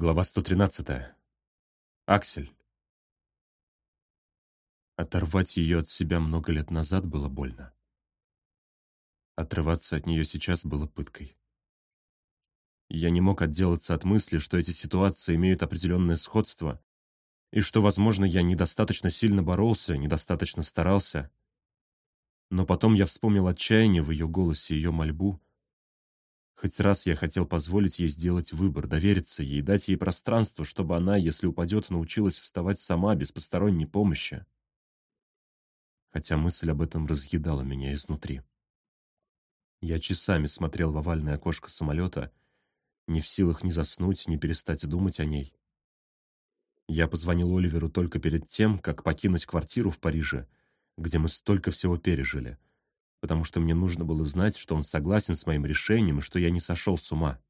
Глава 113. Аксель. Оторвать ее от себя много лет назад было больно. Отрываться от нее сейчас было пыткой. Я не мог отделаться от мысли, что эти ситуации имеют определенное сходство, и что, возможно, я недостаточно сильно боролся, недостаточно старался. Но потом я вспомнил отчаяние в ее голосе, ее мольбу — Хоть раз я хотел позволить ей сделать выбор, довериться ей, дать ей пространство, чтобы она, если упадет, научилась вставать сама, без посторонней помощи. Хотя мысль об этом разъедала меня изнутри. Я часами смотрел в овальное окошко самолета, не в силах ни заснуть, ни перестать думать о ней. Я позвонил Оливеру только перед тем, как покинуть квартиру в Париже, где мы столько всего пережили — потому что мне нужно было знать, что он согласен с моим решением и что я не сошел с ума.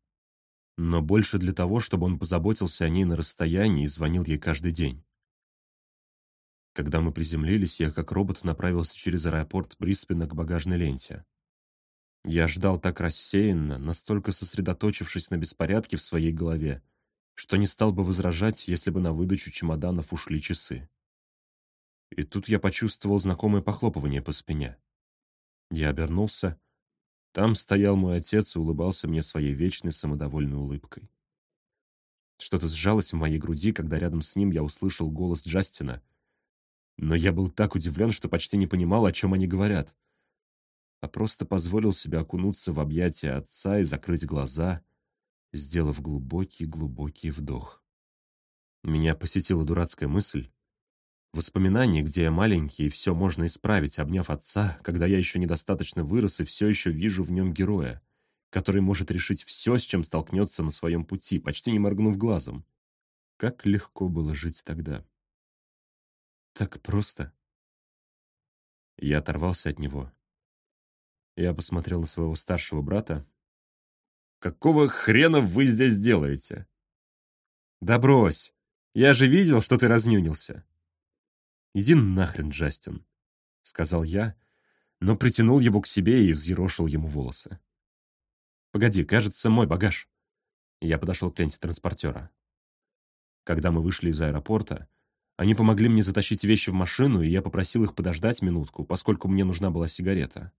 Но больше для того, чтобы он позаботился о ней на расстоянии и звонил ей каждый день. Когда мы приземлились, я как робот направился через аэропорт Бриспена к багажной ленте. Я ждал так рассеянно, настолько сосредоточившись на беспорядке в своей голове, что не стал бы возражать, если бы на выдачу чемоданов ушли часы. И тут я почувствовал знакомое похлопывание по спине. Я обернулся. Там стоял мой отец и улыбался мне своей вечной самодовольной улыбкой. Что-то сжалось в моей груди, когда рядом с ним я услышал голос Джастина. Но я был так удивлен, что почти не понимал, о чем они говорят. А просто позволил себе окунуться в объятия отца и закрыть глаза, сделав глубокий-глубокий вдох. Меня посетила дурацкая мысль, Воспоминания, где я маленький, и все можно исправить, обняв отца, когда я еще недостаточно вырос и все еще вижу в нем героя, который может решить все, с чем столкнется на своем пути, почти не моргнув глазом. Как легко было жить тогда. Так просто. Я оторвался от него. Я посмотрел на своего старшего брата. «Какого хрена вы здесь делаете?» «Да брось! Я же видел, что ты разнюнился!» «Иди нахрен, Джастин», — сказал я, но притянул его к себе и взъерошил ему волосы. «Погоди, кажется, мой багаж». Я подошел к ленте транспортера. Когда мы вышли из аэропорта, они помогли мне затащить вещи в машину, и я попросил их подождать минутку, поскольку мне нужна была сигарета.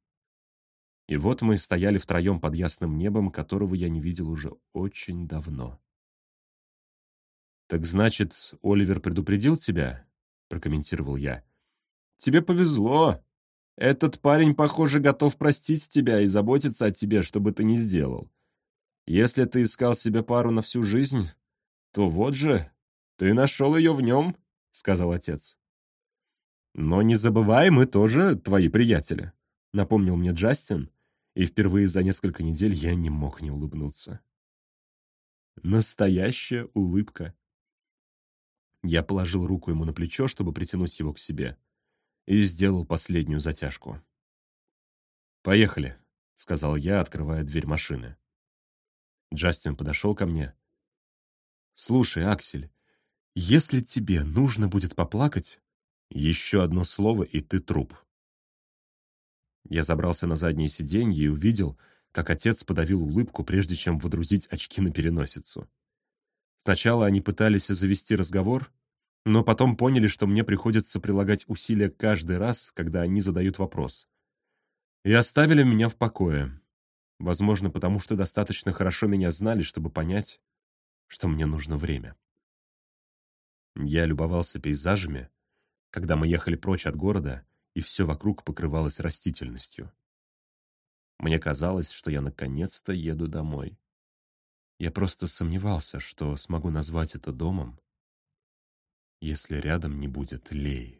И вот мы стояли втроем под ясным небом, которого я не видел уже очень давно. «Так значит, Оливер предупредил тебя?» Прокомментировал я. «Тебе повезло. Этот парень, похоже, готов простить тебя и заботиться о тебе, что бы ты ни сделал. Если ты искал себе пару на всю жизнь, то вот же, ты нашел ее в нем», — сказал отец. «Но не забывай, мы тоже твои приятели», — напомнил мне Джастин, и впервые за несколько недель я не мог не улыбнуться. Настоящая улыбка. Я положил руку ему на плечо, чтобы притянуть его к себе, и сделал последнюю затяжку. «Поехали», — сказал я, открывая дверь машины. Джастин подошел ко мне. «Слушай, Аксель, если тебе нужно будет поплакать, еще одно слово, и ты труп». Я забрался на заднее сиденье и увидел, как отец подавил улыбку, прежде чем водрузить очки на переносицу. Сначала они пытались завести разговор, но потом поняли, что мне приходится прилагать усилия каждый раз, когда они задают вопрос. И оставили меня в покое. Возможно, потому что достаточно хорошо меня знали, чтобы понять, что мне нужно время. Я любовался пейзажами, когда мы ехали прочь от города, и все вокруг покрывалось растительностью. Мне казалось, что я наконец-то еду домой. Я просто сомневался, что смогу назвать это домом, если рядом не будет Леи.